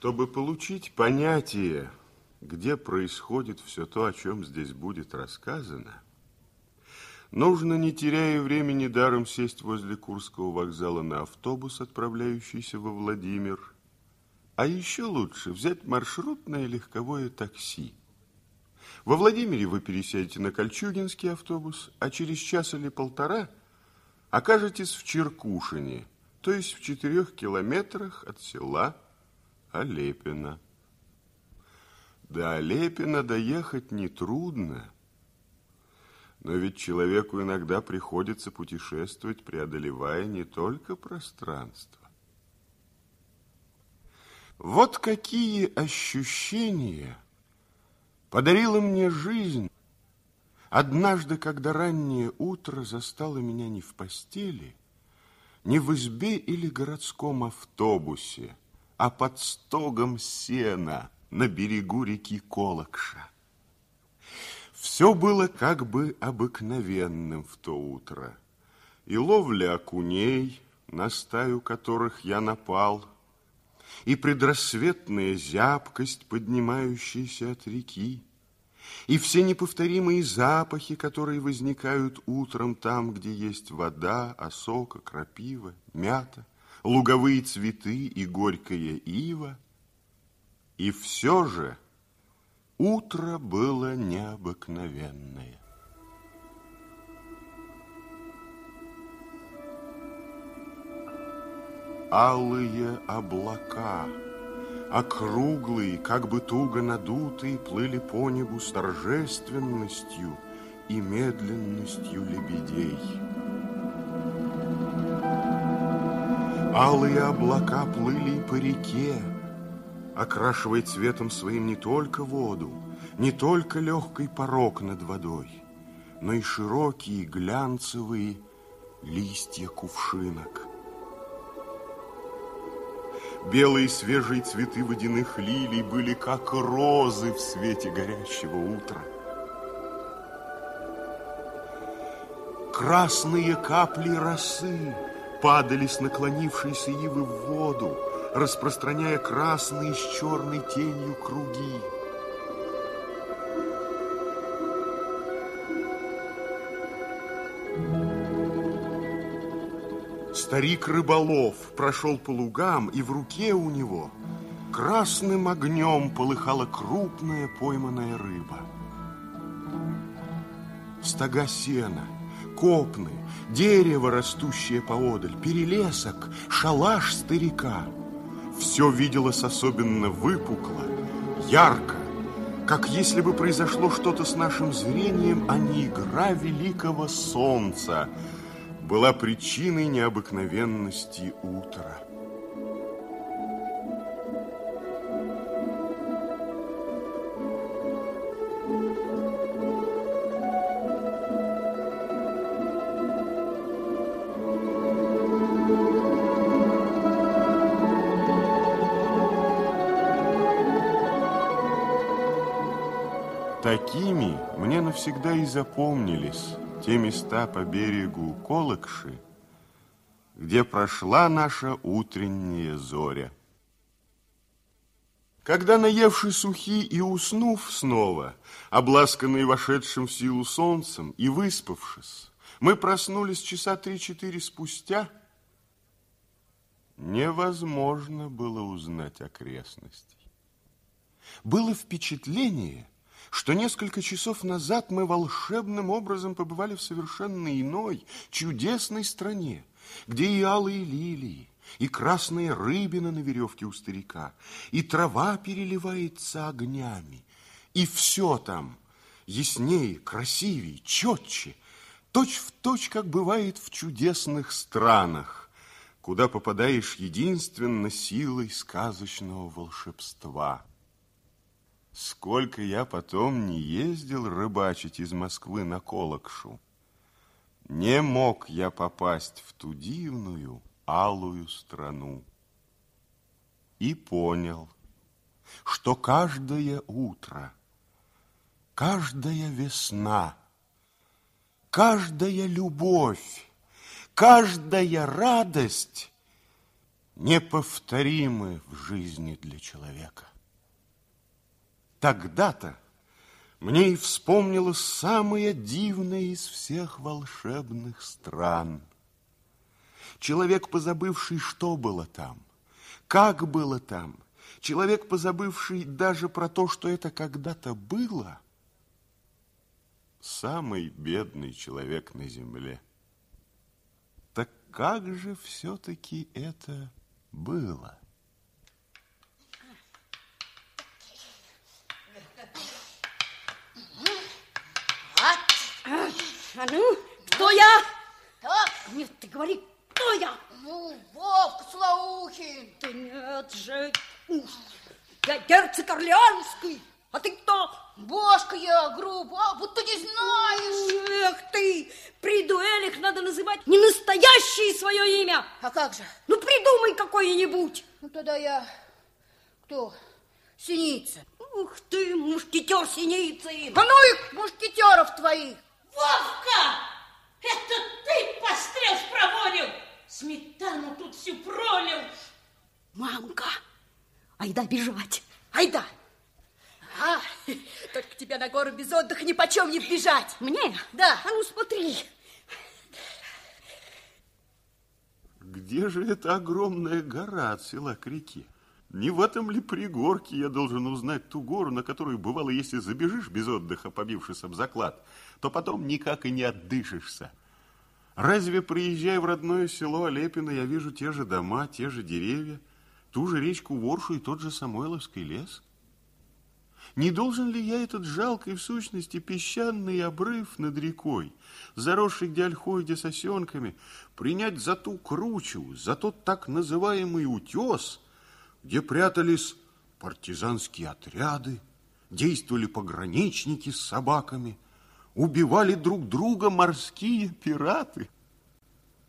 Чтобы получить понятие, где происходит все то, о чем здесь будет рассказано, нужно, не теряя времени, даром сесть возле Курского вокзала на автобус, отправляющийся во Владимир, а еще лучше взять маршрутное легковое такси. Во Владимире вы пересядете на Кольчугинский автобус, а через час или полтора окажетесь в Черкушине, то есть в четырех километрах от села Олепино. До Олепина доехать нетрудно, но ведь человеку иногда приходится путешествовать, преодолевая не только пространство. Вот какие ощущения подарила мне жизнь однажды, когда раннее утро застало меня не в постели, не в избе или городском автобусе, а под стогом сена на берегу реки Колокша. Все было как бы обыкновенным в то утро. И ловля окуней, на стаю которых я напал, и предрассветная зябкость, поднимающаяся от реки, и все неповторимые запахи, которые возникают утром там, где есть вода, осока, крапива, мята, луговые цветы и горькая ива. И все же утро было необыкновенное. Алые облака – округлые, как бы туго надутые, плыли по небу с торжественностью и медленностью лебедей. Алые облака плыли по реке, окрашивая цветом своим не только воду, не только легкий порог над водой, но и широкие глянцевые листья кувшинок. Белые свежие цветы водяных лилий были как розы в свете горящего утра. Красные капли росы падали с наклонившейся ивы в воду, распространяя красные с черной тенью круги. Старик-рыболов прошел по лугам, и в руке у него красным огнем полыхала крупная пойманная рыба. Стога сена, копны, дерево, растущее поодаль, перелесок, шалаш старика. Все виделось особенно выпукло, ярко, как если бы произошло что-то с нашим зрением, а не игра великого солнца – была причиной необыкновенности утра. Такими мне навсегда и запомнились те места по берегу Колокши, где прошла наша утренняя зоря. Когда, наевший сухи и уснув снова, обласканные вошедшим в силу солнцем и выспавшись, мы проснулись часа три-четыре спустя, невозможно было узнать окрестностей. Было впечатление, что несколько часов назад мы волшебным образом побывали в совершенно иной, чудесной стране, где и алые лилии, и красная рыбина на веревке у старика, и трава переливается огнями, и все там яснее, красивее, четче, точь в точь, как бывает в чудесных странах, куда попадаешь единственно силой сказочного волшебства. Сколько я потом не ездил рыбачить из Москвы на Колокшу, не мог я попасть в ту дивную, алую страну. И понял, что каждое утро, каждая весна, каждая любовь, каждая радость неповторимы в жизни для человека. Тогда-то мне и вспомнилось самое дивное из всех волшебных стран. Человек, позабывший, что было там, как было там, человек, позабывший даже про то, что это когда-то было, самый бедный человек на земле. Так как же все-таки это было? А ну, кто я? Так. Нет, ты говори, кто я? Ну, Вовка Слоухин. Да нет же. Я герцог Орлеанский. А ты кто? Бошка я, грубо, а будто не знаешь. Эх ты, при дуэлях надо называть не настоящее свое имя. А как же? Ну, придумай какое-нибудь. Ну, тогда я... Кто? Синица. Ух ты, мушкетер Синицын. А ну их, мушкетеров твоих. Вовка! Это ты пострел проводил! Сметану тут всю пролил! Мамка, айда бежать, айда. А, только тебе на гору без отдыха ни почем не бежать. Мне? Да. А ну смотри. Где же эта огромная гора от села к реке? Не в этом ли пригорке я должен узнать ту гору, на которую, бывало, если забежишь без отдыха, побившись об заклад, то потом никак и не отдышишься? Разве, приезжая в родное село Олепино, я вижу те же дома, те же деревья, ту же речку Воршу и тот же Самойловский лес? Не должен ли я этот жалкий, в сущности, песчаный обрыв над рекой, заросший где ольхой, где сосенками, принять за ту кручу, за тот так называемый утес, где прятались партизанские отряды, действовали пограничники с собаками, убивали друг друга морские пираты –